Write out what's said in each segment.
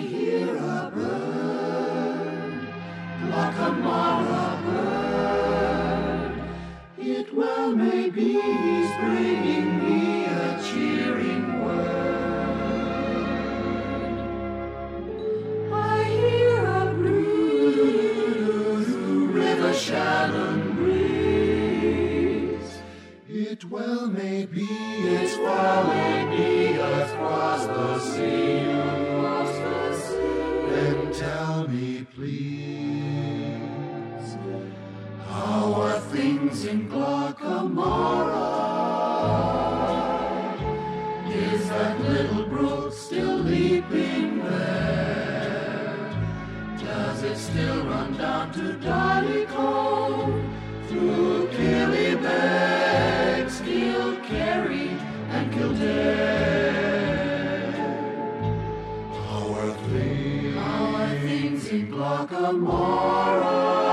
hear a bird, Glockamara bird. It well may be he's bringing me a cheering word. I hear a breeze, river Shannon breeze. It well may be, it's well may things in Glockamara? Is that little brook still leaping there? Does it still run down to Dollycombe through Killybegs, Kilkerry, and Kildare? How are things? How are things in Glockamara?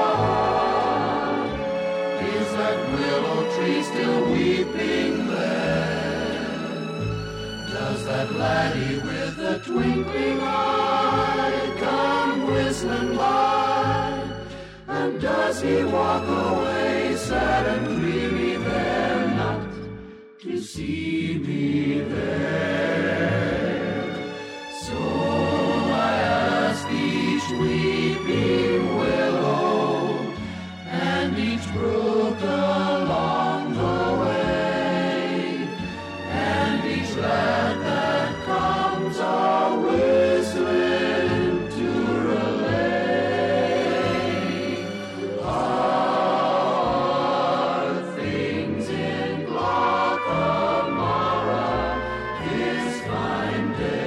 Tree still weeping there? Does that laddie with the twinkling eye come whistling by? And does he walk this